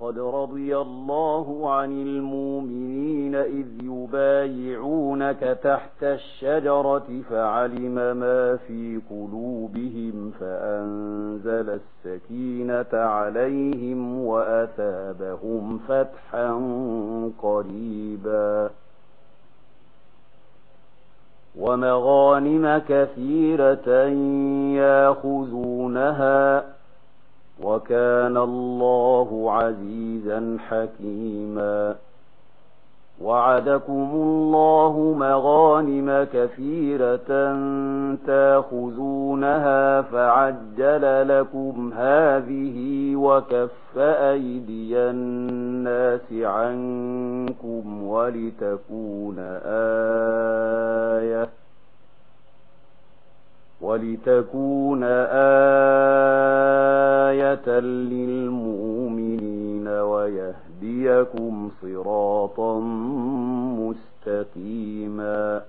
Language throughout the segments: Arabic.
قد رضي الله عن المؤمنين إذ يبايعونك تحت الشجرة فعلم ما في قلوبهم فأنزل السكينة عليهم وأتابهم فتحا قريبا ومغانم كثيرة ياخذونها وكان الله عزيزا حكيما. وعدكم الله مغانم كثيرة تأخذونها فعجل لكم هذه وكف أيدي الناس عنكم ولتكون آية ولتكون آية للمؤمنين ويهديكم صراطا مستقيما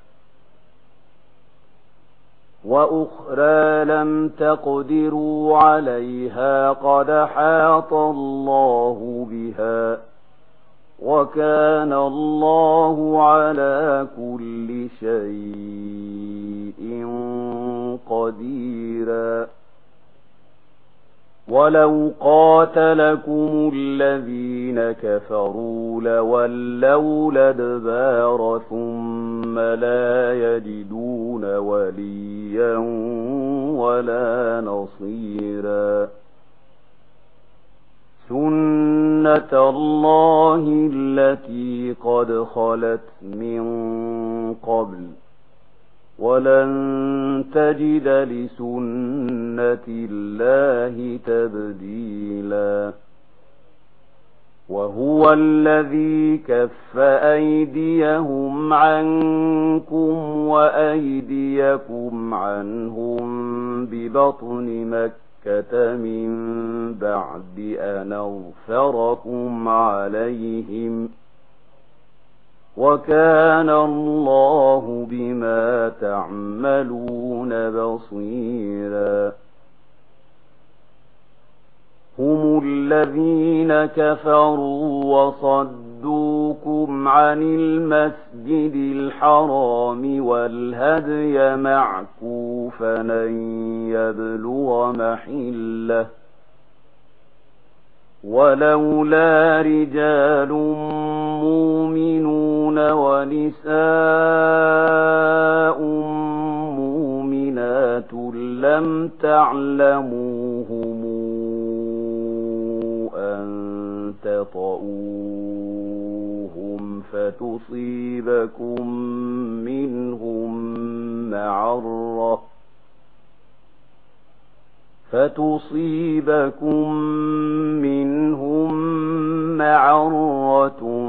وأخرى لم تقدروا عليها قد حاط الله بها وكان الله على كل شيء قديرا ولو قاتلكم الذين كفروا لولوا لدبار ثم لا يجدون وليا ولا نصيرا سنة الله التي قد خلت من قبل ولن تجد لسنة سنة الله تبديلا وهو الذي كف أيديهم عنكم وأيديكم عنهم ببطن مكة من بعد أن أغفركم عليهم وكان الله بما تعملون بصيرا. هم الذين كفروا وصدوكم عن المسجد الحرام والهدي معكوفا أن يبلغ محله. ولولا رجال مؤمنون مؤمنون ونساء مؤمنات لم تعلموهم أن تطؤوهم فتصيبكم منهم معرة فتصيبكم منهم معرة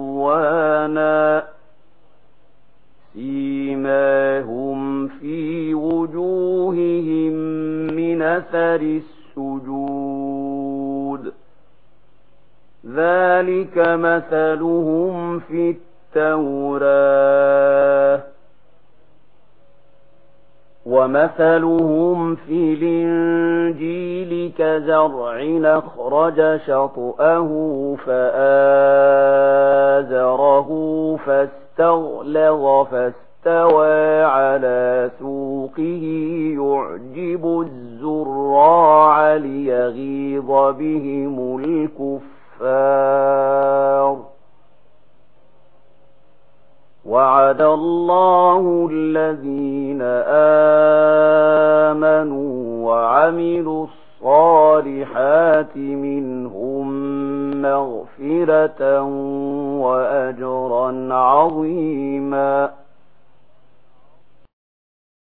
إخوانا سيماهم في وجوههم من أثر السجود ذلك مثلهم في التوراة ومثلهم في كزرع أخرج شطأه فآزره فاستغلظ فاستوى على سوقه يعجب الزراع ليغيظ بهم الكفار وعد الله الذين آمنوا وعملوا الصلاة الصالحات منهم مغفرة وأجرا عظيما